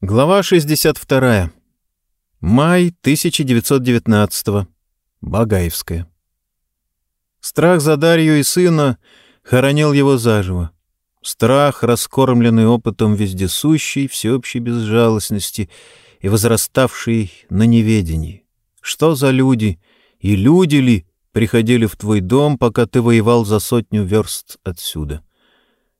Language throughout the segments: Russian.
Глава 62. Май 1919. Багаевская. Страх за Дарью и сына хоронил его заживо. Страх, раскормленный опытом вездесущей, всеобщей безжалостности и возраставший на неведении. Что за люди и люди ли приходили в твой дом, пока ты воевал за сотню верст отсюда?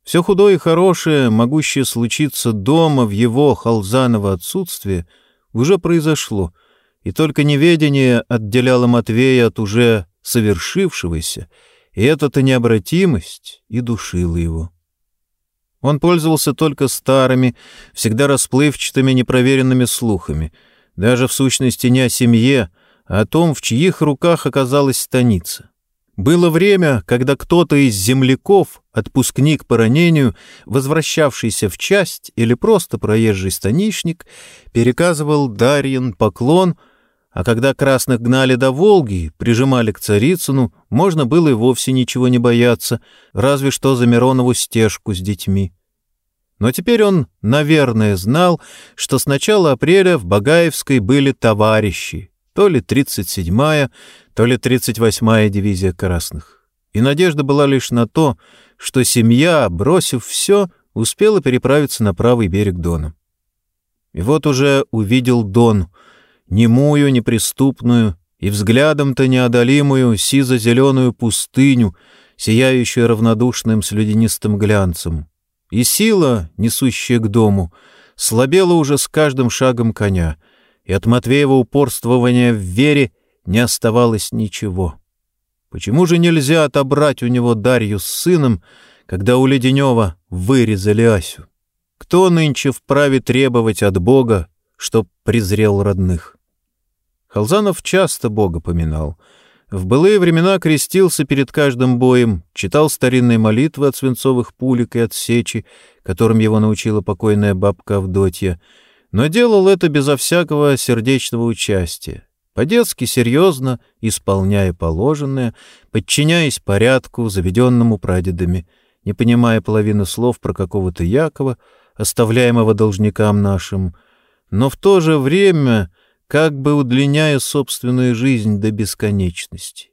Все худое и хорошее, могущее случиться дома в его Халзаново отсутствие, уже произошло, и только неведение отделяло Матвея от уже совершившегося, и эта-то необратимость и душила его. Он пользовался только старыми, всегда расплывчатыми, непроверенными слухами, даже в сущности не о семье, а о том, в чьих руках оказалась станица. Было время, когда кто-то из земляков, отпускник по ранению, возвращавшийся в часть или просто проезжий станишник, переказывал Дарьин поклон, а когда красных гнали до Волги, прижимали к Царицыну, можно было и вовсе ничего не бояться, разве что за Миронову стежку с детьми. Но теперь он, наверное, знал, что с начала апреля в Багаевской были товарищи, то ли 37-я, то ли 38-я дивизия красных. И надежда была лишь на то, что семья, бросив все, успела переправиться на правый берег Дона. И вот уже увидел Дон, немую, неприступную и взглядом-то неодолимую сизо-зеленую пустыню, сияющую равнодушным слюдянистым глянцем. И сила, несущая к дому, слабела уже с каждым шагом коня — и от Матвеева упорствования в вере не оставалось ничего. Почему же нельзя отобрать у него Дарью с сыном, когда у Леденева вырезали Асю? Кто нынче вправе требовать от Бога, чтоб презрел родных? Халзанов часто Бога поминал. В былые времена крестился перед каждым боем, читал старинные молитвы от свинцовых пулек и от сечи, которым его научила покойная бабка Авдотья — но делал это безо всякого сердечного участия, по-детски серьезно исполняя положенное, подчиняясь порядку, заведенному прадедами, не понимая половины слов про какого-то Якова, оставляемого должникам нашим, но в то же время как бы удлиняя собственную жизнь до бесконечности.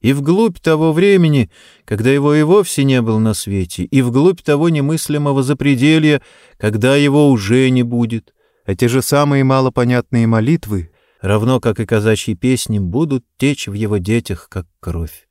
И вглубь того времени, когда его и вовсе не было на свете, и вглубь того немыслимого запределья, когда его уже не будет, эти же самые малопонятные молитвы, равно как и казачьи песни, будут течь в его детях, как кровь.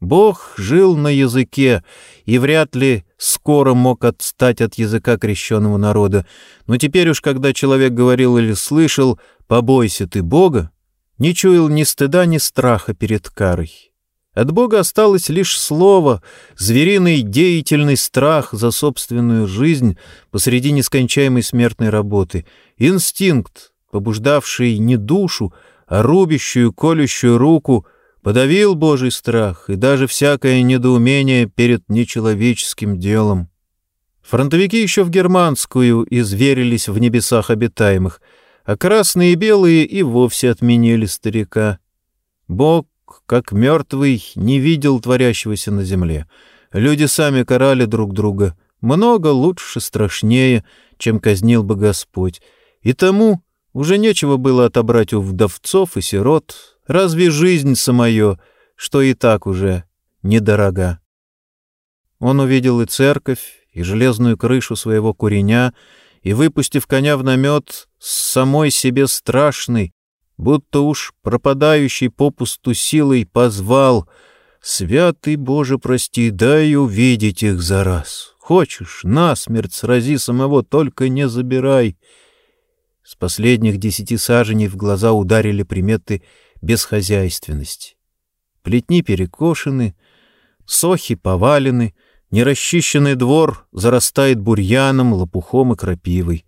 Бог жил на языке и вряд ли скоро мог отстать от языка крещенного народа, но теперь уж, когда человек говорил или слышал «побойся ты Бога», не чуял ни стыда, ни страха перед карой. От Бога осталось лишь слово, звериный деятельный страх за собственную жизнь посреди нескончаемой смертной работы, инстинкт, побуждавший не душу, а рубящую, колющую руку, подавил Божий страх и даже всякое недоумение перед нечеловеческим делом. Фронтовики еще в германскую изверились в небесах обитаемых, а красные и белые и вовсе отменили старика. Бог как мертвый, не видел творящегося на земле. Люди сами карали друг друга. Много лучше, страшнее, чем казнил бы Господь. И тому уже нечего было отобрать у вдовцов и сирот, разве жизнь самое, что и так уже недорога. Он увидел и церковь, и железную крышу своего куреня, и, выпустив коня в намет, с самой себе страшный, будто уж пропадающий попусту силой позвал «Святый Боже, прости, дай увидеть их за раз. Хочешь, насмерть срази самого, только не забирай». С последних десяти саженей в глаза ударили приметы бесхозяйственности. Плетни перекошены, сохи повалены, нерасчищенный двор зарастает бурьяном, лопухом и крапивой.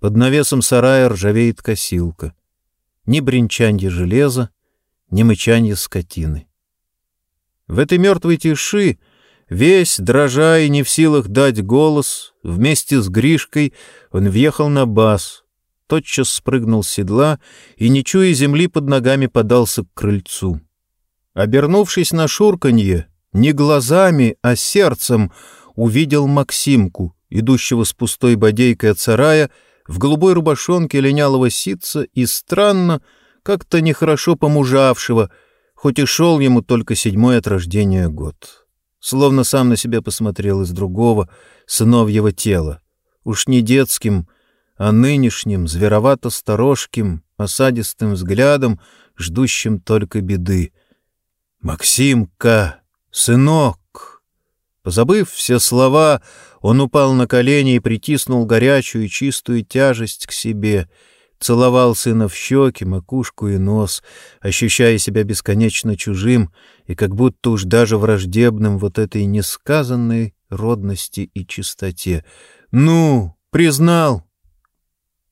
Под навесом сарая ржавеет косилка ни бренчанье железа, ни мычанье скотины. В этой мертвой тиши, весь дрожа и не в силах дать голос, вместе с Гришкой он въехал на бас, тотчас спрыгнул с седла и, не чуя земли под ногами, подался к крыльцу. Обернувшись на шурканье, не глазами, а сердцем увидел Максимку, идущего с пустой бодейкой от сарая, в голубой рубашонке линялого ситца и странно, как-то нехорошо помужавшего, хоть и шел ему только седьмой от рождения год. Словно сам на себя посмотрел из другого, сыновьего тела. Уж не детским, а нынешним, зверовато-сторожким, осадистым взглядом, ждущим только беды. «Максимка! Сынок!» Позабыв все слова, он упал на колени и притиснул горячую и чистую тяжесть к себе, целовал сына в щеки, макушку и нос, ощущая себя бесконечно чужим и как будто уж даже враждебным вот этой несказанной родности и чистоте. «Ну, признал!»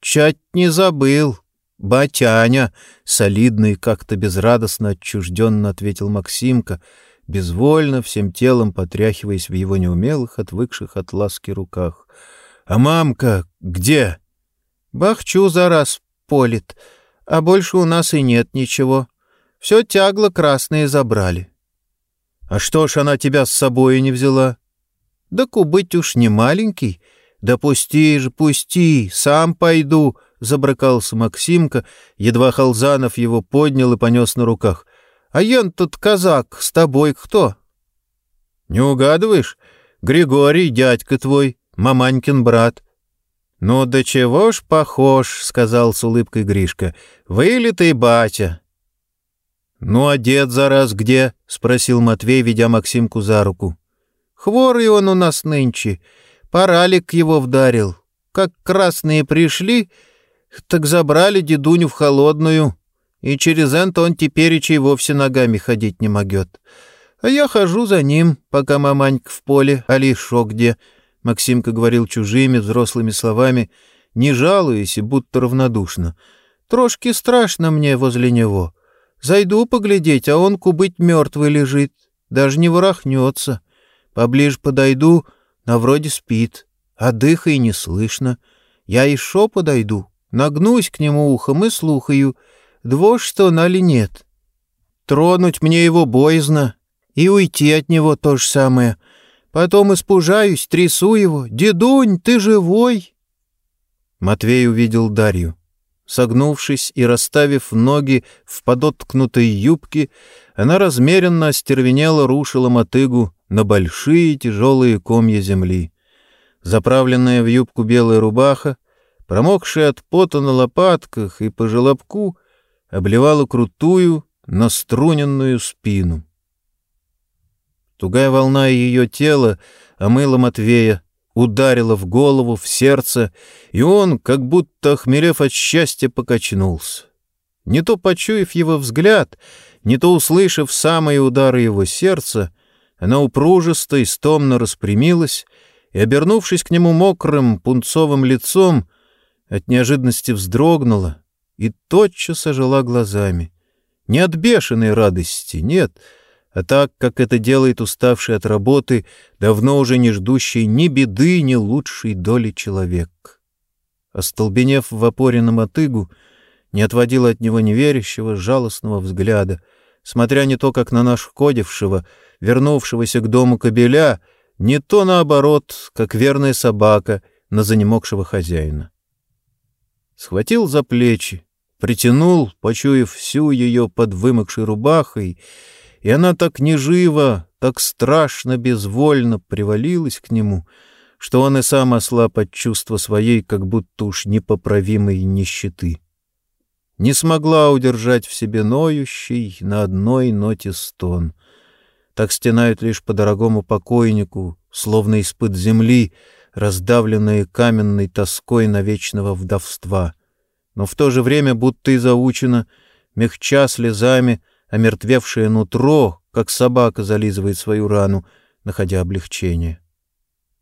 «Чать не забыл!» «Батяня!» — солидный, как-то безрадостно отчужденно ответил Максимка — безвольно, всем телом потряхиваясь в его неумелых, отвыкших от ласки руках. «А мамка где?» «Бахчу за раз полит, а больше у нас и нет ничего. Все тягло красные забрали». «А что ж она тебя с собой не взяла?» «Да кубыть уж не маленький. Да пусти же, пусти, сам пойду», — забрыкался Максимка, едва Халзанов его поднял и понес на руках. А ян тут казак, с тобой кто? — Не угадываешь? Григорий, дядька твой, маманькин брат. — Ну, да чего ж похож, — сказал с улыбкой Гришка. — Вылитый батя. — Ну, а дед за раз где? — спросил Матвей, ведя Максимку за руку. — Хворый он у нас нынче. Паралик его вдарил. Как красные пришли, так забрали дедуню в холодную и через это он теперь и вовсе ногами ходить не могет. А я хожу за ним, пока маманька в поле, али шо где. Максимка говорил чужими взрослыми словами, не жалуясь и будто равнодушно. Трошки страшно мне возле него. Зайду поглядеть, а он кубыть мертвый лежит, даже не ворохнется. Поближе подойду, на вроде спит, а дыха и не слышно. Я еще подойду, нагнусь к нему ухом и слухаю — Дво что нали нет. Тронуть мне его боязно, и уйти от него то же самое. Потом испужаюсь, трясу его. «Дедунь, ты живой?» Матвей увидел Дарью. Согнувшись и расставив ноги в подоткнутой юбке, она размеренно остервенела рушила мотыгу на большие тяжелые комья земли. Заправленная в юбку белая рубаха, промокшая от пота на лопатках и по желобку, обливала крутую, наструненную спину. Тугая волна ее тела омыла Матвея, ударила в голову, в сердце, и он, как будто охмелев от счастья, покачнулся. Не то почуяв его взгляд, не то услышав самые удары его сердца, она упружисто и стомно распрямилась и, обернувшись к нему мокрым пунцовым лицом, от неожиданности вздрогнула, и тотчас ожила глазами. Не от бешеной радости, нет, а так, как это делает уставший от работы, давно уже не ждущий ни беды, ни лучшей доли человек. Остолбенев в опоре на мотыгу, не отводила от него неверящего, жалостного взгляда, смотря не то, как на нашкодившего, вернувшегося к дому кобеля, не то, наоборот, как верная собака на занемогшего хозяина. Схватил за плечи, притянул, почуяв всю ее под вымокшей рубахой, и она так неживо, так страшно безвольно привалилась к нему, что он и сам ослаб от чувства своей, как будто уж непоправимой нищеты. Не смогла удержать в себе ноющий на одной ноте стон. Так стенают лишь по дорогому покойнику, словно из-под земли, раздавленные каменной тоской на вечного вдовства — но в то же время будто и заучено, мягча слезами, омертвевшее нутро, как собака зализывает свою рану, находя облегчение.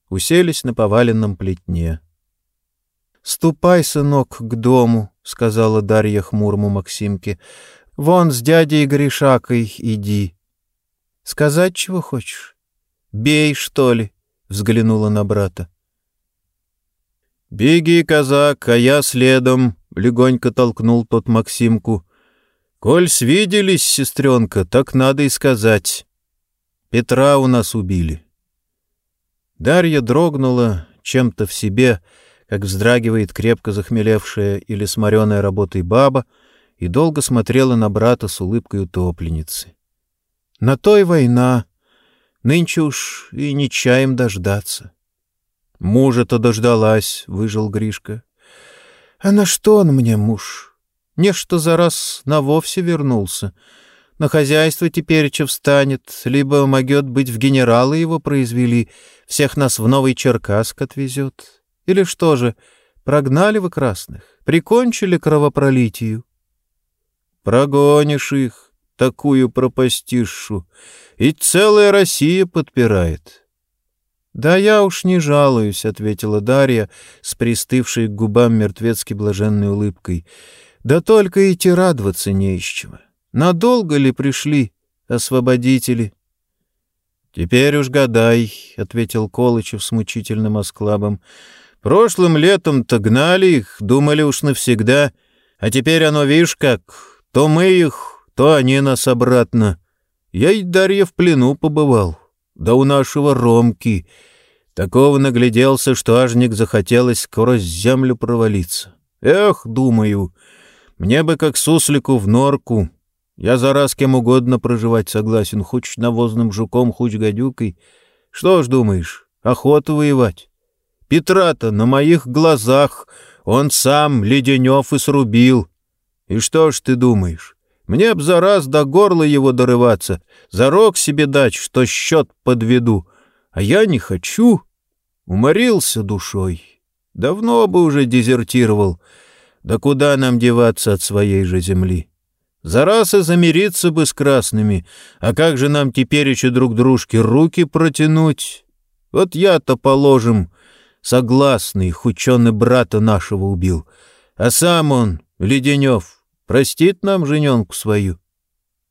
Уселись на поваленном плетне. — Ступай, сынок, к дому, — сказала Дарья хмурому Максимке. — Вон с дядей Гришакой иди. — Сказать чего хочешь? — Бей, что ли? — взглянула на брата. — Беги, казак, а я следом, — легонько толкнул тот Максимку. «Коль свиделись, сестренка, так надо и сказать. Петра у нас убили». Дарья дрогнула чем-то в себе, как вздрагивает крепко захмелевшая или сморенная работой баба, и долго смотрела на брата с улыбкой утопленницы. На той война. Нынче уж и не чаем дождаться. Мужа-то дождалась, — выжил Гришка. А на что он мне муж? Не что за раз на вовсе вернулся. На хозяйство теперь че встанет, либо могет быть в генералы его произвели, всех нас в Новый Черкасск отвезет. Или что же, прогнали вы красных, прикончили кровопролитию? Прогонишь их, такую пропастишу, и целая Россия подпирает. «Да я уж не жалуюсь», — ответила Дарья с пристывшей к губам мертвецки блаженной улыбкой. «Да только идти радоваться не из чего. Надолго ли пришли освободители?» «Теперь уж гадай», — ответил Колычев с мучительным осклабом. «Прошлым летом-то гнали их, думали уж навсегда, а теперь оно, видишь как, то мы их, то они нас обратно. Я и Дарья в плену побывал. Да у нашего Ромки. Такого нагляделся, что ажник захотелось сквозь землю провалиться. Эх, думаю, мне бы как суслику в норку. Я за раз кем угодно проживать согласен, хоть навозным жуком, хоть гадюкой. Что ж думаешь, охоту воевать? Петра-то на моих глазах он сам Леденев и срубил. И что ж ты думаешь? Мне б за раз до горла его дорываться, за рог себе дать, что счет подведу. А я не хочу. Уморился душой. Давно бы уже дезертировал. Да куда нам деваться от своей же земли? За раз и замириться бы с красными. А как же нам теперь еще друг дружке руки протянуть? Вот я-то, положим, согласный, хученый брата нашего убил. А сам он, Леденев, Простит нам жененку свою.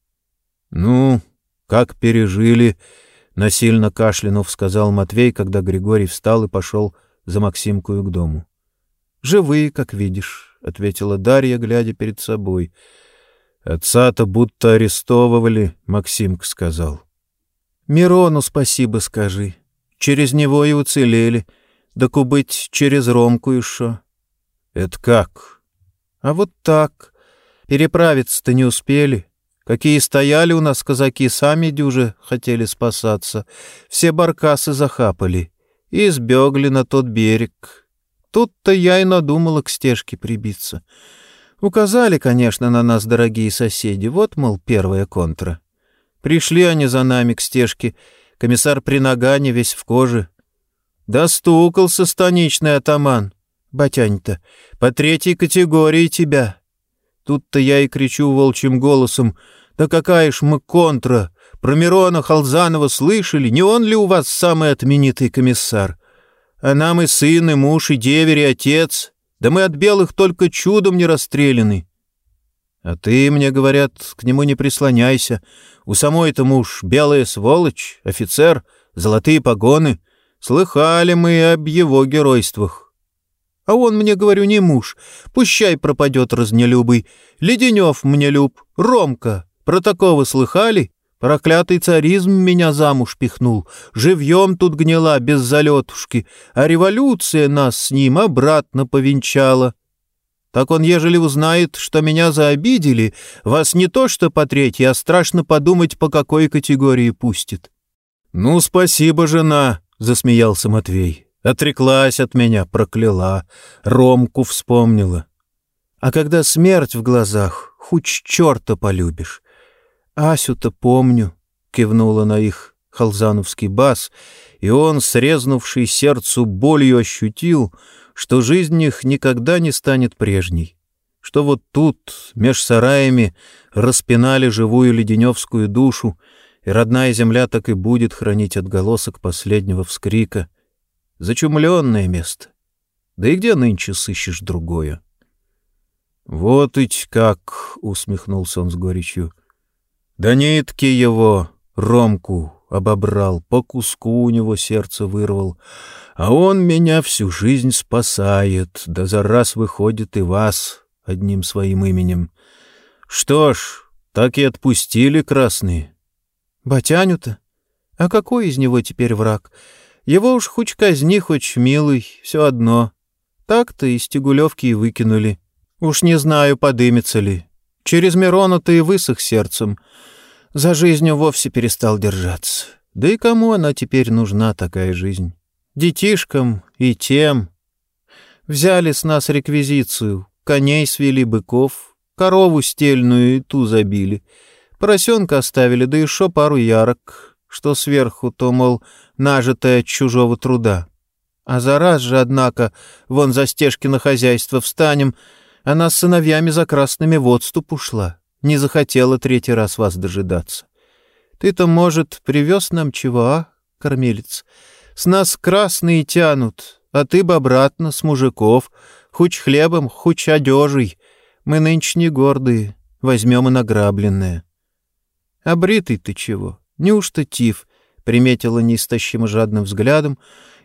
— Ну, как пережили, — насильно кашлянув сказал Матвей, когда Григорий встал и пошел за Максимкою к дому. — Живые, как видишь, — ответила Дарья, глядя перед собой. — Отца-то будто арестовывали, — Максимка сказал. — Мирону спасибо скажи. Через него и уцелели. Да кубыть через Ромку еще. — Это как? — А вот так. Переправиться-то не успели. Какие стояли у нас казаки, сами дюже хотели спасаться. Все баркасы захапали и сбегли на тот берег. Тут-то я и надумала к стежке прибиться. Указали, конечно, на нас дорогие соседи. Вот, мол, первая контра. Пришли они за нами к стежке. Комиссар при нагане весь в коже. Достукался станичный атаман. Батянь-то, по третьей категории тебя. Тут-то я и кричу волчьим голосом. «Да какая ж мы контра! Про Мирона Халзанова слышали? Не он ли у вас самый отменитый комиссар? А нам и сын, и муж, и деверь, и отец. Да мы от белых только чудом не расстреляны». «А ты, мне говорят, к нему не прислоняйся. У самой-то муж белая сволочь, офицер, золотые погоны. Слыхали мы об его геройствах. А он мне, говорю, не муж. Пущай пропадет разнелюбый. Леденев мне люб. Ромка. Про такого слыхали? Проклятый царизм меня замуж пихнул. Живьем тут гнила без залетушки, а революция нас с ним обратно повенчала. Так он, ежели узнает, что меня заобидели, вас не то что по третьей, а страшно подумать, по какой категории пустит. — Ну, спасибо, жена, — засмеялся Матвей. Отреклась от меня, прокляла, Ромку вспомнила. А когда смерть в глазах, хоть черта полюбишь. Асю-то помню, — кивнула на их халзановский бас, и он, срезнувший сердцу болью, ощутил, что жизнь их никогда не станет прежней, что вот тут, меж сараями, распинали живую леденевскую душу, и родная земля так и будет хранить отголосок последнего вскрика — Зачумленное место. Да и где нынче сыщешь другое? — Вот ведь как! — усмехнулся он с горечью. — Да нитки его, Ромку, обобрал, по куску у него сердце вырвал, а он меня всю жизнь спасает, да за раз выходит и вас одним своим именем. Что ж, так и отпустили красные. — Батяню-то? А какой из него теперь враг? — его уж хоть казни, хоть милый, все одно. так-то из Тягулевки и выкинули. Уж не знаю, подымется ли. Через Мирона-то и высох сердцем. За жизнью вовсе перестал держаться. Да и кому она теперь нужна, такая жизнь? Детишкам и тем. Взяли с нас реквизицию, коней свели, быков, корову стельную и ту забили. Поросенка оставили, да еще пару ярок, что сверху, то, мол, нажитое от чужого труда. А за раз же, однако, вон за стежки на хозяйство встанем — она с сыновьями за красными в отступ ушла. Не захотела третий раз вас дожидаться. Ты-то, может, привез нам чего, а, кормилец? С нас красные тянут, а ты бы обратно, с мужиков, хуч хлебом, хуч одежей. Мы нынче не гордые, возьмем и награбленное. А бритый ты чего? Неужто тиф? Приметила неистощимо жадным взглядом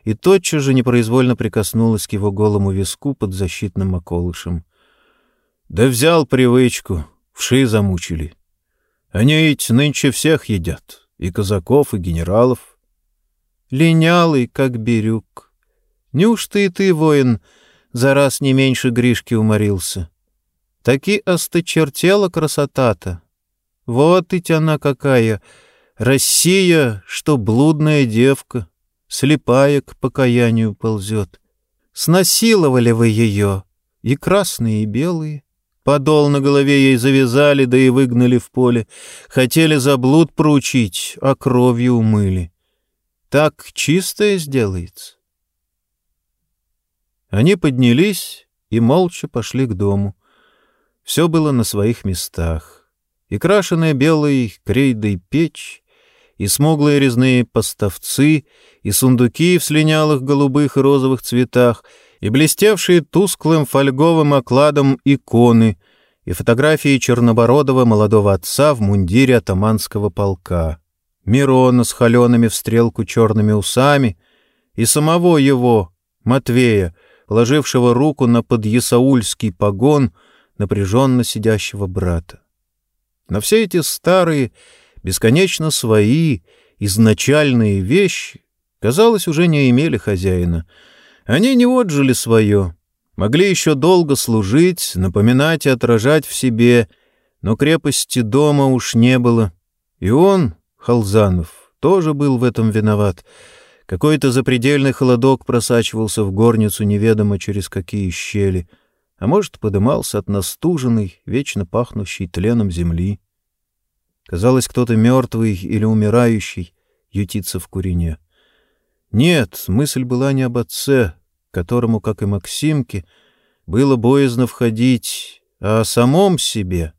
и тотчас же непроизвольно прикоснулась к его голому виску под защитным околышем. Да взял привычку, вши замучили. Они ведь нынче всех едят, и казаков, и генералов. Линялый, как бирюк. Неужто и ты, воин, за раз не меньше Гришки уморился? Таки осточертела красота-то. Вот ведь она какая! Россия, что блудная девка, слепая к покаянию ползет. Снасиловали вы ее, и красные, и белые, Подол на голове ей завязали, да и выгнали в поле. Хотели за блуд проучить, а кровью умыли. Так чистое сделается. Они поднялись и молча пошли к дому. Все было на своих местах. И крашеная белой крейдой печь, и смуглые резные поставцы, и сундуки в слинялых голубых и розовых цветах — и блестевшие тусклым фольговым окладом иконы, и фотографии чернобородого молодого отца в мундире атаманского полка, Мирона с холеными в стрелку черными усами и самого его, Матвея, положившего руку на подъясаульский погон напряженно сидящего брата. На все эти старые, бесконечно свои, изначальные вещи, казалось, уже не имели хозяина — они не отжили свое, могли еще долго служить, напоминать и отражать в себе, но крепости дома уж не было. И он, Халзанов, тоже был в этом виноват. Какой-то запредельный холодок просачивался в горницу неведомо через какие щели, а может, подымался от настуженной, вечно пахнущей тленом земли. Казалось, кто-то мертвый или умирающий ютится в курине. Нет, мысль была не об отце, которому, как и Максимке, было боязно входить, а о самом себе.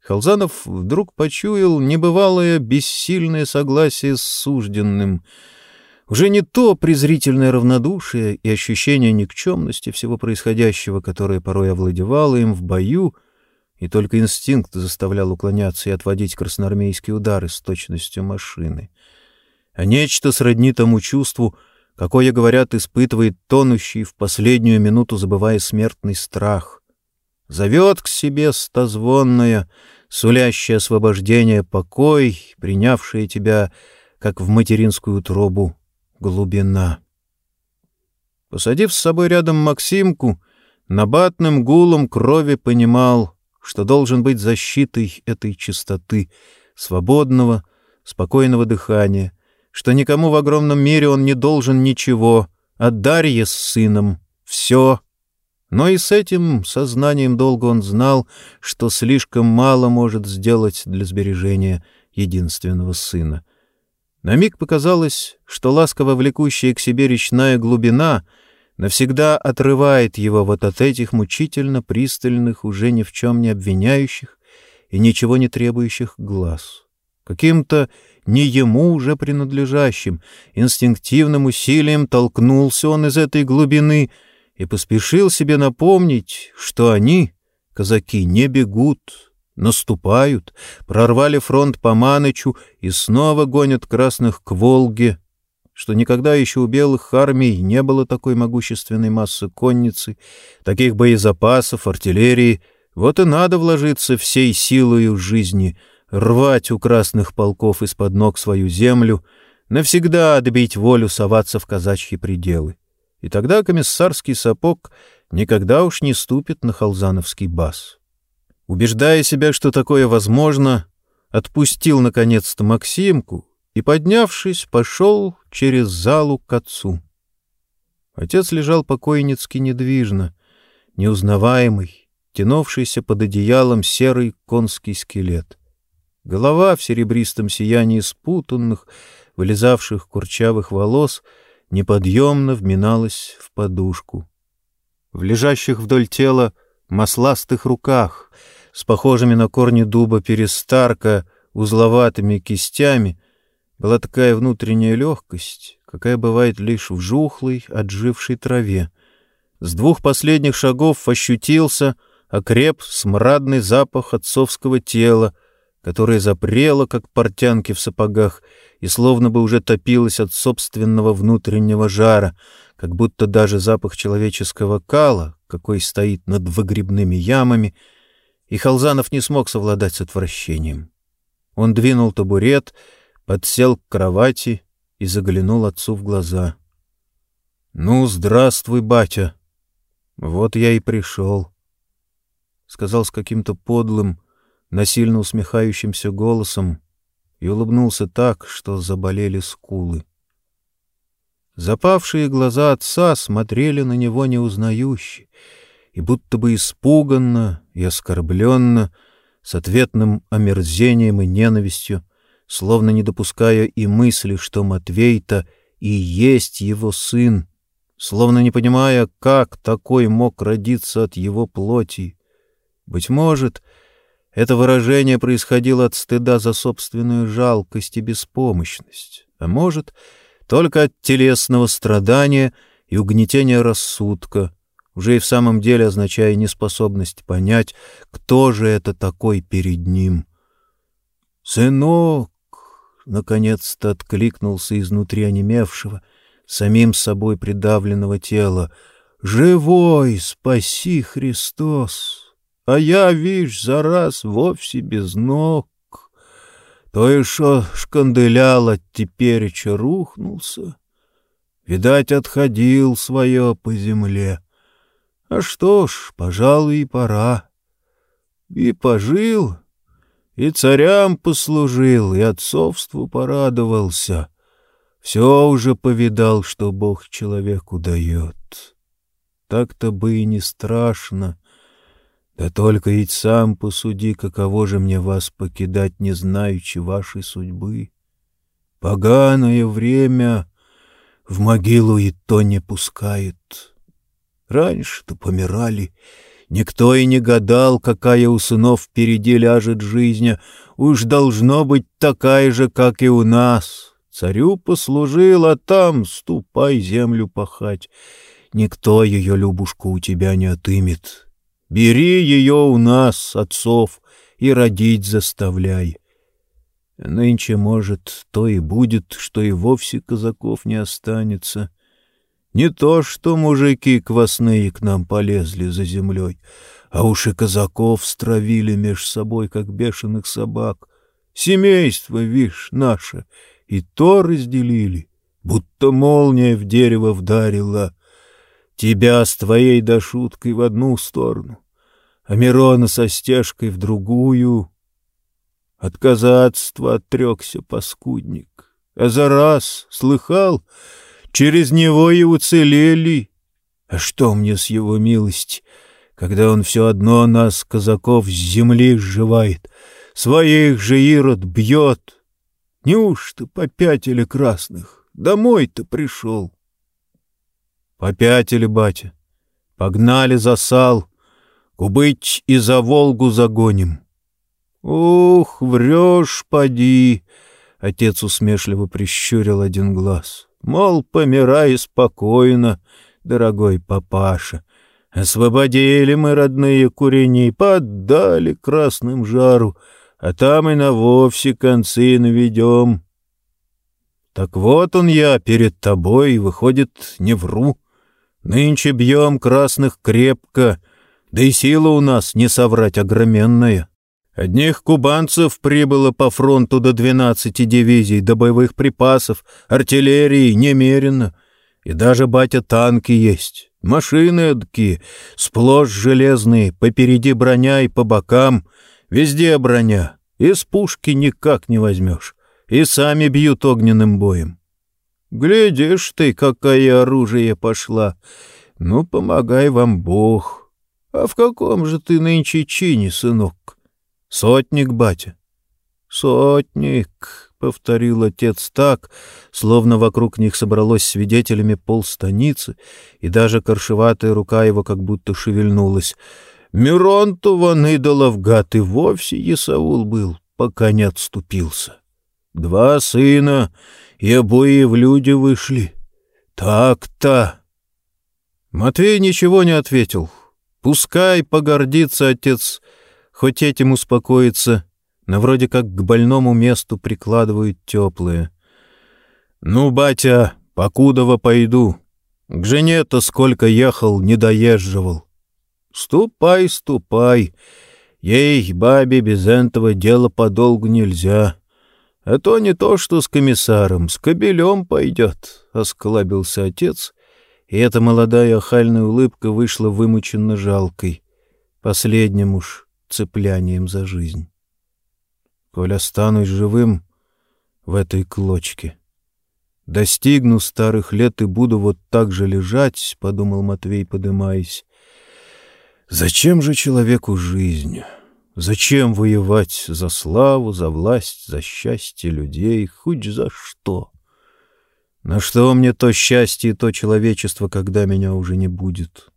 Халзанов вдруг почуял небывалое бессильное согласие с сужденным, уже не то презрительное равнодушие и ощущение никчемности всего происходящего, которое порой овладевало им в бою, и только инстинкт заставлял уклоняться и отводить красноармейские удары с точностью машины, а нечто сродни тому чувству — какое, говорят, испытывает тонущий в последнюю минуту, забывая смертный страх. Зовет к себе стозвонная, сулящая освобождение покой, принявшая тебя, как в материнскую тробу, глубина. Посадив с собой рядом Максимку, набатным гулом крови понимал, что должен быть защитой этой чистоты, свободного, спокойного дыхания — что никому в огромном мире он не должен ничего, а Дарье с сыном — все. Но и с этим сознанием долга он знал, что слишком мало может сделать для сбережения единственного сына. На миг показалось, что ласково влекущая к себе речная глубина навсегда отрывает его вот от этих мучительно пристальных, уже ни в чем не обвиняющих и ничего не требующих глаз. Каким-то не ему уже принадлежащим. Инстинктивным усилием толкнулся он из этой глубины и поспешил себе напомнить, что они, казаки, не бегут, наступают, прорвали фронт по Манычу и снова гонят красных к Волге, что никогда еще у белых армий не было такой могущественной массы конницы, таких боезапасов, артиллерии, вот и надо вложиться всей силою жизни — рвать у красных полков из-под ног свою землю, навсегда отбить волю соваться в казачьи пределы. И тогда комиссарский сапог никогда уж не ступит на халзановский бас. Убеждая себя, что такое возможно, отпустил наконец-то Максимку и, поднявшись, пошел через залу к отцу. Отец лежал покойницки недвижно, неузнаваемый, тянувшийся под одеялом серый конский скелет. Голова в серебристом сиянии спутанных, вылезавших курчавых волос неподъемно вминалась в подушку. В лежащих вдоль тела масластых руках, с похожими на корни дуба перестарка, узловатыми кистями, была такая внутренняя легкость, какая бывает лишь в жухлой, отжившей траве. С двух последних шагов ощутился, окреп смрадный запах отцовского тела, которое запрело, как портянки в сапогах, и словно бы уже топилось от собственного внутреннего жара, как будто даже запах человеческого кала, какой стоит над выгребными ямами, и Халзанов не смог совладать с отвращением. Он двинул табурет, подсел к кровати и заглянул отцу в глаза. — Ну, здравствуй, батя. Вот я и пришел. Сказал с каким-то подлым, насильно усмехающимся голосом и улыбнулся так, что заболели скулы. Запавшие глаза отца смотрели на него неузнающе и будто бы испуганно и оскорбленно, с ответным омерзением и ненавистью, словно не допуская и мысли, что Матвей-то и есть его сын, словно не понимая, как такой мог родиться от его плоти. Быть может, это выражение происходило от стыда за собственную жалкость и беспомощность, а может, только от телесного страдания и угнетения рассудка, уже и в самом деле означая неспособность понять, кто же это такой перед ним. «Сынок!» — наконец-то откликнулся изнутри онемевшего, самим собой придавленного тела. «Живой! Спаси Христос!» а я, вишь, за раз вовсе без ног. То и шо шканделял от тепереча рухнулся. Видать, отходил свое по земле. А что ж, пожалуй, и пора. И пожил, и царям послужил, и отцовству порадовался. Все уже повидал, что Бог человеку дает. Так-то бы и не страшно — да только ведь сам посуди, каково же мне вас покидать, не знаючи вашей судьбы. Поганое время в могилу и то не пускает. Раньше-то помирали, никто и не гадал, какая у сынов впереди ляжет жизнь, уж должно быть такая же, как и у нас. Царю послужил, а там ступай землю пахать. Никто ее, Любушку, у тебя не отымет, Бери ее у нас, отцов, и родить заставляй. Нынче, может, то и будет, что и вовсе казаков не останется. Не то, что мужики квасные к нам полезли за землей, а уж и казаков стравили меж собой, как бешеных собак. Семейство, вишь, наше, и то разделили, будто молния в дерево вдарила. Тебя с твоей дошуткой в одну сторону, а Мирона со стежкой в другую. От казацтва отрекся паскудник. А за раз, слыхал, через него и уцелели. А что мне с его милости, когда он все одно нас, казаков, с земли сживает, своих же ирод бьет? Неужто попятили красных? Домой-то пришел. Попятили, батя. Погнали за сал, Кубыть и за Волгу загоним. Ух, врешь, поди! Отец усмешливо прищурил один глаз. Мол, помирай спокойно, дорогой папаша. Освободили мы родные курени, поддали красным жару, а там и на вовсе концы наведем. Так вот он я перед тобой, выходит, не вру. Нынче бьем красных крепко — да и сила у нас, не соврать, огроменная. Одних кубанцев прибыло по фронту до двенадцати дивизий, до боевых припасов, артиллерии немерено. И даже, батя, танки есть. Машины эдакие, сплошь железные, попереди броня и по бокам, везде броня. Из пушки никак не возьмешь. И сами бьют огненным боем. Глядишь ты, какое оружие пошла. Ну, помогай вам Бог. А в каком же ты нынче чине, сынок? Сотник, батя. Сотник, — повторил отец так, словно вокруг них собралось свидетелями полстаницы, и даже коршеватая рука его как будто шевельнулась. Мирон-то гад и вовсе Исаул был, пока не отступился. Два сына, и обои в люди вышли. Так-то. Матвей ничего не ответил. Пускай погордится отец, хоть этим успокоится, но вроде как к больному месту прикладывают теплые. «Ну, батя, покудова пойду. К жене-то сколько ехал, не доезживал. Ступай, ступай. Ей, бабе, без этого дела подолгу нельзя. А то не то, что с комиссаром, с кобелем пойдет», — осклабился отец, и эта молодая охальная улыбка вышла вымученно жалкой, последним уж цеплянием за жизнь. «Коль останусь живым в этой клочке, достигну старых лет и буду вот так же лежать», — подумал Матвей, подымаясь. «Зачем же человеку жизнь?» Зачем воевать за славу, за власть, за счастье людей, хоть за что? На что мне то счастье и то человечество, когда меня уже не будет?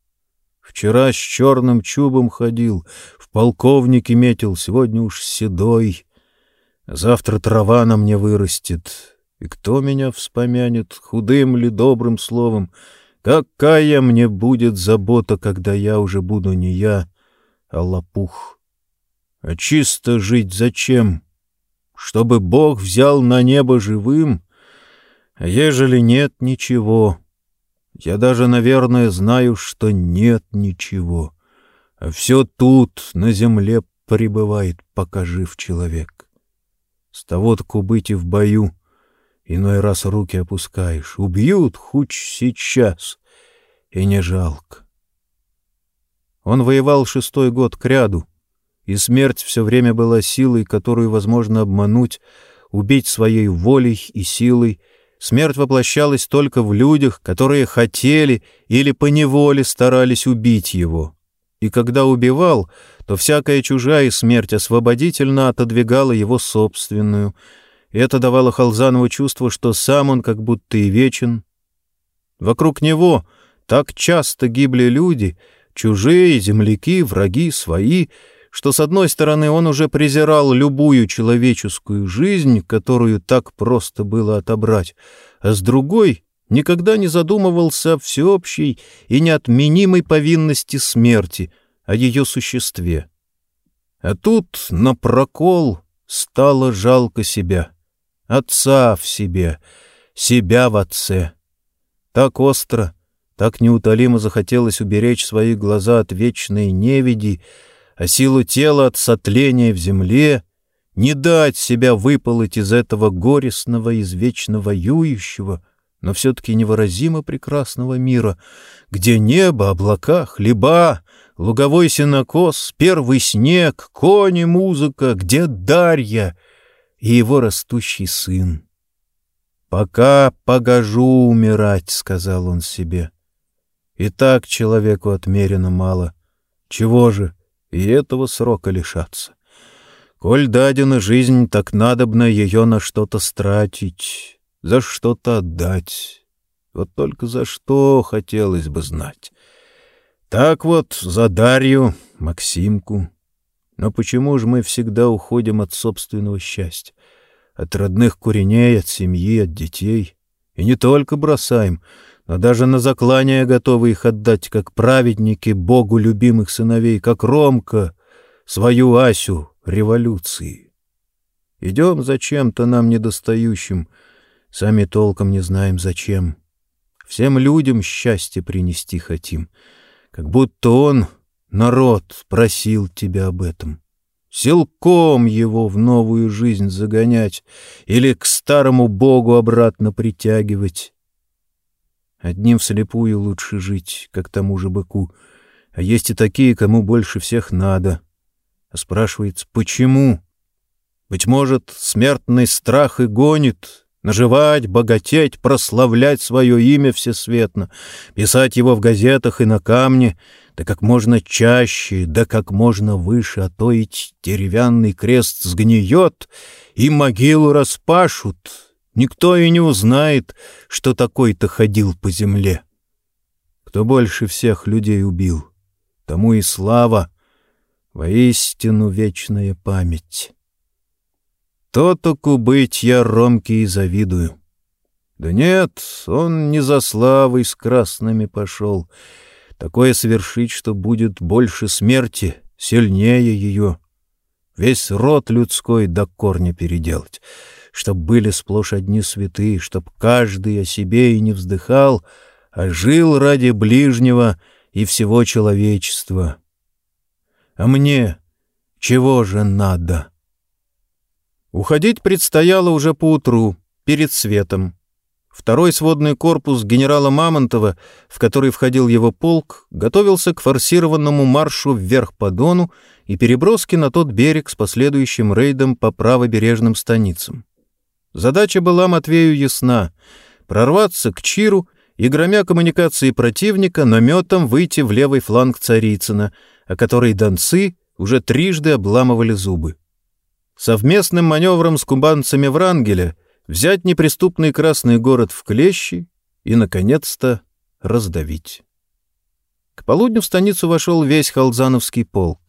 Вчера с черным чубом ходил, в полковнике метил, сегодня уж седой. Завтра трава на мне вырастет, и кто меня вспомянет, худым ли добрым словом? Какая мне будет забота, когда я уже буду не я, а лопух? А чисто жить зачем? Чтобы Бог взял на небо живым? А ежели нет ничего? Я даже, наверное, знаю, что нет ничего. А все тут, на земле, пребывает, пока жив человек. С того-то быть и в бою. Иной раз руки опускаешь. Убьют хоть сейчас, и не жалко. Он воевал шестой год кряду, и смерть все время была силой, которую возможно обмануть, убить своей волей и силой. Смерть воплощалась только в людях, которые хотели или поневоле старались убить его. И когда убивал, то всякая чужая смерть освободительно отодвигала его собственную. Это давало Халзанову чувство, что сам он как будто и вечен. Вокруг него так часто гибли люди, чужие, земляки, враги, свои — что, с одной стороны, он уже презирал любую человеческую жизнь, которую так просто было отобрать, а с другой — никогда не задумывался о всеобщей и неотменимой повинности смерти, о ее существе. А тут на прокол стало жалко себя, отца в себе, себя в отце. Так остро, так неутолимо захотелось уберечь свои глаза от вечной невиди, а силу тела от сотления в земле, не дать себя выполоть из этого горестного, извечно воюющего, но все-таки невыразимо прекрасного мира, где небо, облака, хлеба, луговой сенокос, первый снег, кони, музыка, где Дарья и его растущий сын. «Пока погожу умирать», — сказал он себе. «И так человеку отмерено мало. Чего же, и этого срока лишаться. Коль дадена жизнь, так надобно ее на что-то стратить, за что-то отдать. Вот только за что хотелось бы знать. Так вот, за Дарью, Максимку. Но почему же мы всегда уходим от собственного счастья? От родных куреней, от семьи, от детей? И не только бросаем, но даже на заклание готовы их отдать, как праведники Богу любимых сыновей, как Ромка, свою Асю революции. Идем зачем-то нам недостающим, сами толком не знаем зачем. Всем людям счастье принести хотим, как будто он, народ, просил тебя об этом. Силком его в новую жизнь загонять или к старому Богу обратно притягивать. Одним вслепую лучше жить, как тому же быку. А есть и такие, кому больше всех надо. А спрашивается, почему? Быть может, смертный страх и гонит, наживать, богатеть, прославлять свое имя всесветно, писать его в газетах и на камне, да как можно чаще, да как можно выше, а то и деревянный крест сгниет, и могилу распашут, Никто и не узнает, что такой-то ходил по земле. Кто больше всех людей убил, тому и слава, воистину вечная память. То-то быть я Ромке и завидую. Да нет, он не за славой с красными пошел. Такое совершить, что будет больше смерти, сильнее ее. Весь род людской до корня переделать — чтоб были сплошь одни святые, чтоб каждый о себе и не вздыхал, а жил ради ближнего и всего человечества. А мне чего же надо? Уходить предстояло уже поутру, перед светом. Второй сводный корпус генерала Мамонтова, в который входил его полк, готовился к форсированному маршу вверх по Дону и переброске на тот берег с последующим рейдом по правобережным станицам. Задача была Матвею ясна — прорваться к Чиру и, громя коммуникации противника, наметом выйти в левый фланг Царицына, о которой донцы уже трижды обламывали зубы. Совместным маневром с кубанцами Врангеля взять неприступный Красный город в клещи и, наконец-то, раздавить. К полудню в станицу вошел весь Халзановский полк.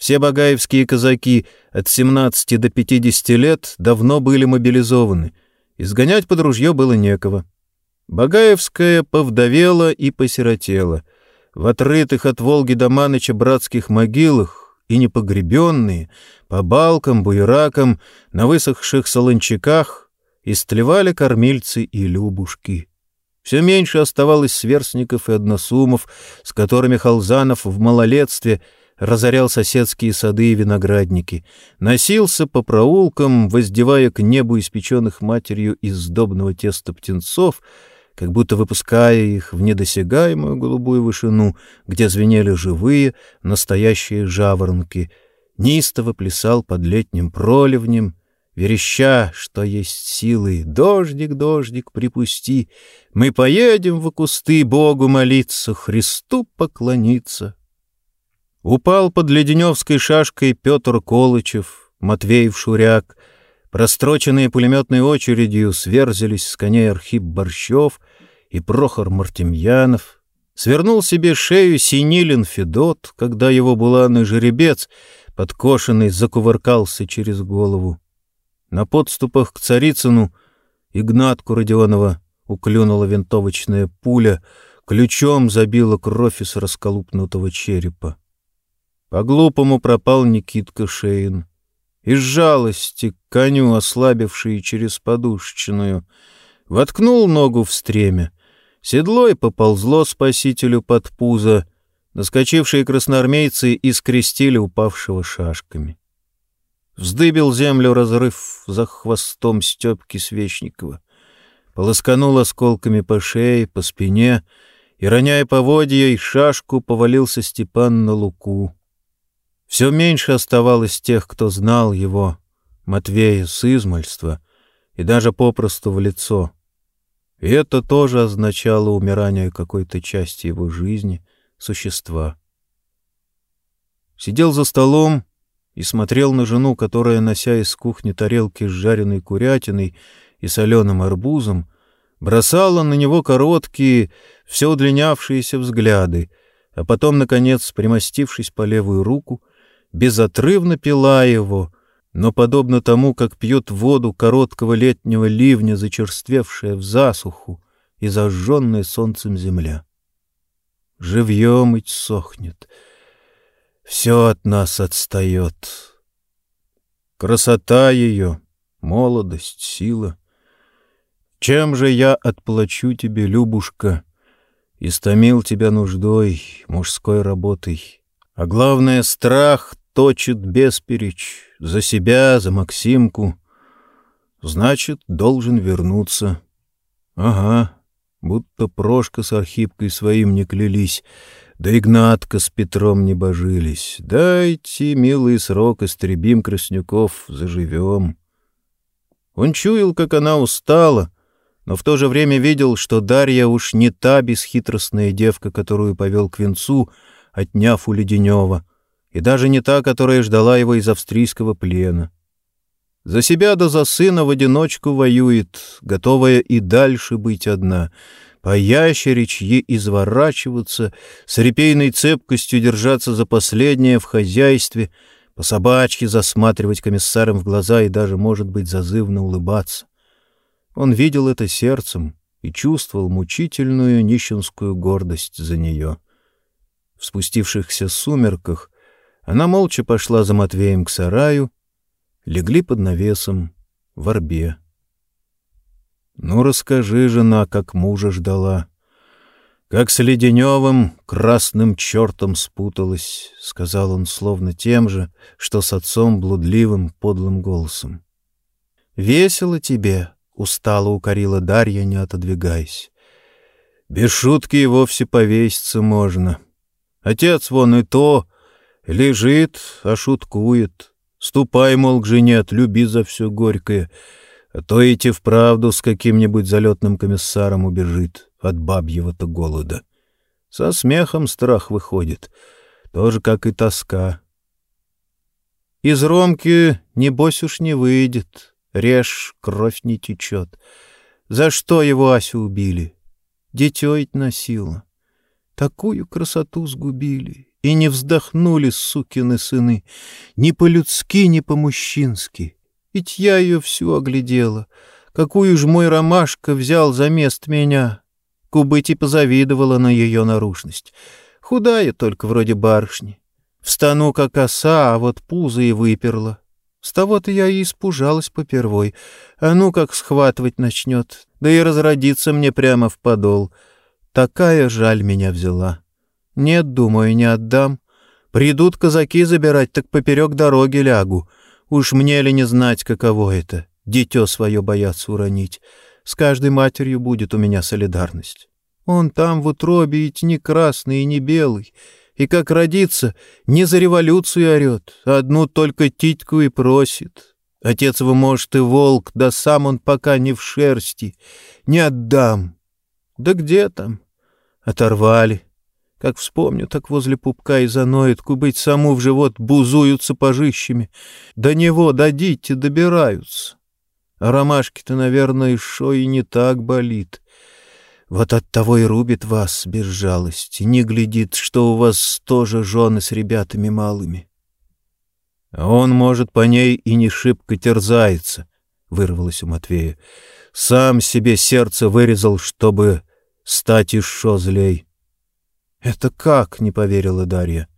Все багаевские казаки от 17 до 50 лет давно были мобилизованы. Изгонять под ружье было некого. Багаевская повдовела и посиротела. В отрытых от Волги до Маныча братских могилах и непогребенные, по балкам, буеракам, на высохших солончаках истлевали кормильцы и любушки. Все меньше оставалось сверстников и односумов, с которыми Халзанов в малолетстве — разорял соседские сады и виноградники, носился по проулкам, воздевая к небу испеченных матерью из сдобного теста птенцов, как будто выпуская их в недосягаемую голубую вышину, где звенели живые, настоящие жаворонки, неистово плясал под летним проливнем, вереща, что есть силы, «Дождик, дождик, припусти! Мы поедем в кусты Богу молиться, Христу поклониться!» Упал под Леденевской шашкой Петр Колычев, Матвеев Шуряк. Простроченные пулеметной очередью сверзились с коней Архип Борщев и Прохор Мартемьянов. Свернул себе шею Синилин Федот, когда его буланный жеребец, подкошенный, закувыркался через голову. На подступах к Царицыну Игнатку Родионова уклюнула винтовочная пуля, ключом забила кровь из расколупнутого черепа. По-глупому пропал Никитка Шейн. Из жалости к коню, ослабивший через подушечную, воткнул ногу в стремя. Седло и поползло спасителю под пузо. Наскочившие красноармейцы искрестили упавшего шашками. Вздыбил землю разрыв за хвостом Степки Свечникова. Полосканул осколками по шее, по спине, и, роняя поводья и шашку, повалился Степан на луку. Все меньше оставалось тех, кто знал его, Матвея с измальства, и даже попросту в лицо. И это тоже означало умирание какой-то части его жизни, существа. Сидел за столом и смотрел на жену, которая, нося из кухни тарелки с жареной курятиной и соленым арбузом, бросала на него короткие, все удлинявшиеся взгляды, а потом, наконец, примостившись по левую руку, безотрывно пила его, но, подобно тому, как пьет воду короткого летнего ливня, зачерствевшая в засуху и зажженная солнцем земля. Живьем ведь сохнет, все от нас отстает. Красота ее, молодость, сила. Чем же я отплачу тебе, Любушка, истомил тебя нуждой, мужской работой, а главное — страх точит бесперечь за себя, за Максимку. Значит, должен вернуться. Ага, будто Прошка с Архипкой своим не клялись, да Игнатка с Петром не божились. Дайте, милый срок, истребим Краснюков, заживем. Он чуял, как она устала, но в то же время видел, что Дарья уж не та бесхитростная девка, которую повел к венцу, отняв у Леденева, и даже не та, которая ждала его из австрийского плена. За себя да за сына в одиночку воюет, готовая и дальше быть одна — по ящеричьи изворачиваться, с репейной цепкостью держаться за последнее в хозяйстве, по собачке засматривать комиссарам в глаза и даже, может быть, зазывно улыбаться. Он видел это сердцем и чувствовал мучительную нищенскую гордость за нее. В спустившихся сумерках она молча пошла за Матвеем к сараю, легли под навесом в орбе. Ну, расскажи, жена, как мужа ждала. Как с Леденевым красным чертом спуталась, — сказал он словно тем же, что с отцом блудливым подлым голосом. — Весело тебе, — устало укорила Дарья, не отодвигаясь. — Без шутки и вовсе повеситься можно. Отец вон и то лежит, а шуткует. Ступай, мол, к жене, отлюби за все горькое — а то идти вправду с каким-нибудь залетным комиссаром убежит от бабьего-то голода. Со смехом страх выходит, тоже как и тоска. Из Ромки, небось уж не выйдет, режь, кровь не течет. За что его Асю убили? Ведь носила. Такую красоту сгубили, и не вздохнули сукины сыны, ни по-людски, ни по-мужчински. Ведь я ее всю оглядела. Какую ж мой ромашка взял за мест меня. Кубыти позавидовала на ее наружность. Худая только вроде барышни. Встану, как оса, а вот пузо и выперла. С того-то я и испужалась попервой. А ну, как схватывать начнет, да и разродиться мне прямо в подол. Такая жаль меня взяла. Нет, думаю, не отдам. Придут казаки забирать, так поперек дороги лягу. Уж мне ли не знать, каково это — дитё свое бояться уронить. С каждой матерью будет у меня солидарность. Он там в утробе ведь не красный и не белый, и как родится, не за революцию орет, одну только титьку и просит. Отец его, может, и волк, да сам он пока не в шерсти. Не отдам. Да где там? Оторвали. Как вспомню, так возле пупка и заноет, кубыть саму в живот бузуют сапожищами. До него дадите, добираются. А ромашки-то, наверное, шо и не так болит. Вот от того и рубит вас без жалости, не глядит, что у вас тоже жены с ребятами малыми. А он, может, по ней и не шибко терзается, — вырвалось у Матвея. Сам себе сердце вырезал, чтобы стать еще злей. «Это как?» — не поверила Дарья.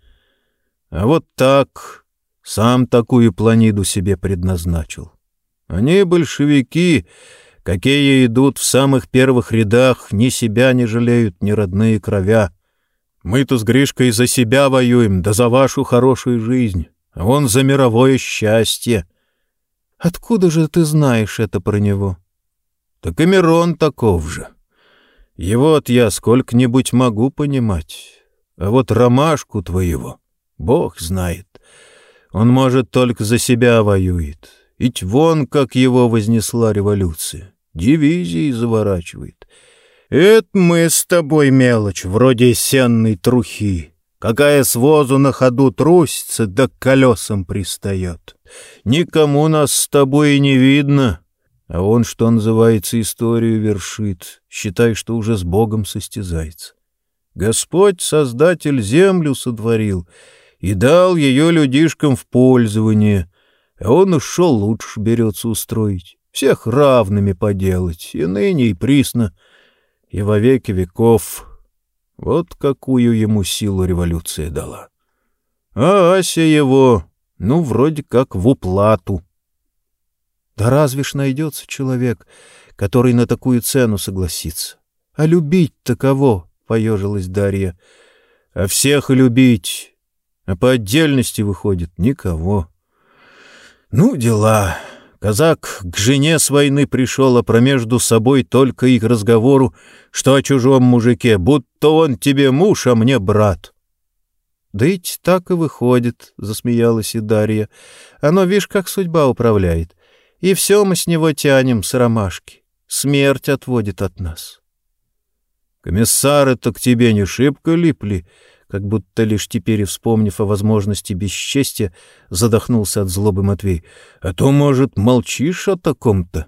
«А вот так. Сам такую планиду себе предназначил. Они, большевики, какие идут в самых первых рядах, ни себя не жалеют, ни родные кровя. Мы-то с Гришкой за себя воюем, да за вашу хорошую жизнь, а он за мировое счастье». «Откуда же ты знаешь это про него?» «Так и Мирон таков же». Его-то я сколько-нибудь могу понимать. А вот ромашку твоего, бог знает. Он, может, только за себя воюет. Ведь вон, как его вознесла революция. Дивизии заворачивает. Это мы с тобой мелочь, вроде сенной трухи. Какая с возу на ходу трусится, да к колесам пристает. Никому нас с тобой и не видно, а он, что называется, историю вершит, считай, что уже с Богом состязается. Господь, Создатель, землю сотворил и дал ее людишкам в пользование, а он ушел лучше берется устроить, всех равными поделать, и ныне, и присно, и во веки веков. Вот какую ему силу революция дала. А Ася его, ну, вроде как в уплату — да разве ж найдется человек, который на такую цену согласится? А любить-то кого? — поежилась Дарья. — А всех любить. А по отдельности, выходит, никого. Ну, дела. Казак к жене с войны пришел, а промежду собой только их разговору, что о чужом мужике, будто он тебе муж, а мне брат. — Да ведь так и выходит, — засмеялась и Дарья. — Оно, видишь, как судьба управляет. И все мы с него тянем с ромашки. Смерть отводит от нас. — Комиссары-то к тебе не шибко липли, как будто лишь теперь, вспомнив о возможности бесчестия, задохнулся от злобы Матвей. «А то, может, молчишь о таком-то?»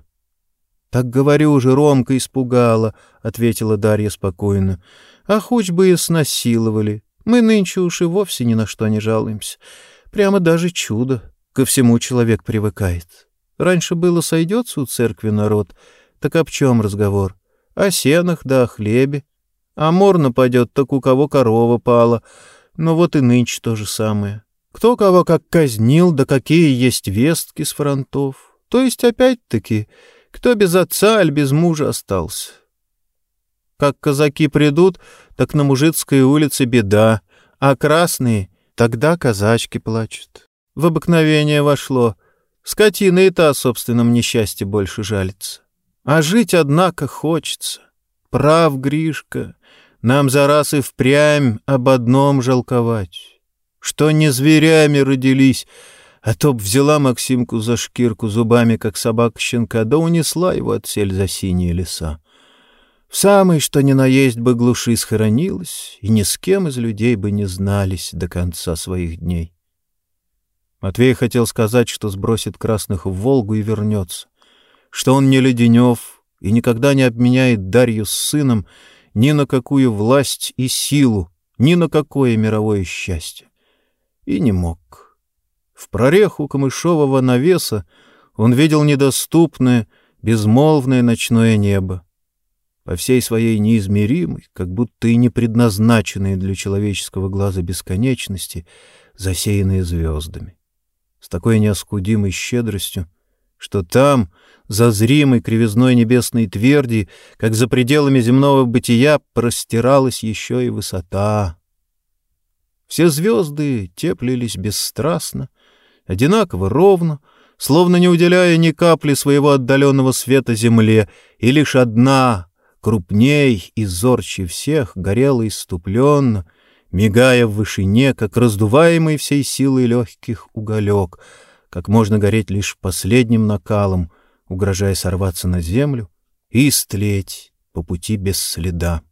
«Так говорю уже, Ромка испугала», — ответила Дарья спокойно. «А хоть бы и снасиловали. Мы нынче уж и вовсе ни на что не жалуемся. Прямо даже чудо. Ко всему человек привыкает. Раньше было сойдется у церкви народ. Так об чем разговор? О сенах да о хлебе. А мор нападет, так у кого корова пала. Но вот и нынче то же самое. Кто кого как казнил, да какие есть вестки с фронтов. То есть, опять-таки, кто без отца, аль без мужа остался. Как казаки придут, так на мужицкой улице беда, а красные — тогда казачки плачут. В обыкновение вошло. Скотина и та о собственном несчастье больше жалится. А жить, однако, хочется. Прав, Гришка, нам за раз и впрямь об одном жалковать, что не зверями родились, а то б взяла Максимку за шкирку зубами, как собака щенка, да унесла его от сель за синие леса. В самой, что ни на есть бы глуши схоронилась, и ни с кем из людей бы не знались до конца своих дней. Матвей хотел сказать, что сбросит красных в Волгу и вернется, что он не Леденев и никогда не обменяет Дарью с сыном, ни на какую власть и силу, ни на какое мировое счастье. И не мог. В прореху камышового навеса он видел недоступное, безмолвное ночное небо, по всей своей неизмеримой, как будто и не предназначенной для человеческого глаза бесконечности, засеянные звездами. С такой неоскудимой щедростью, что там, за зримой кривизной небесной тверди, как за пределами земного бытия, простиралась еще и высота. Все звезды теплились бесстрастно, одинаково ровно, словно не уделяя ни капли своего отдаленного света земле, и лишь одна, крупней и зорче всех, горела иступленно, мигая в вышине, как раздуваемый всей силой легких уголек, как можно гореть лишь последним накалом — угрожая сорваться на землю и истлеть по пути без следа.